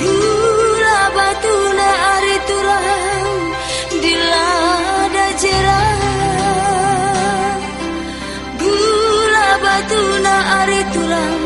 Gula batu na ari turang Dilada jerang Gula batu na ari turang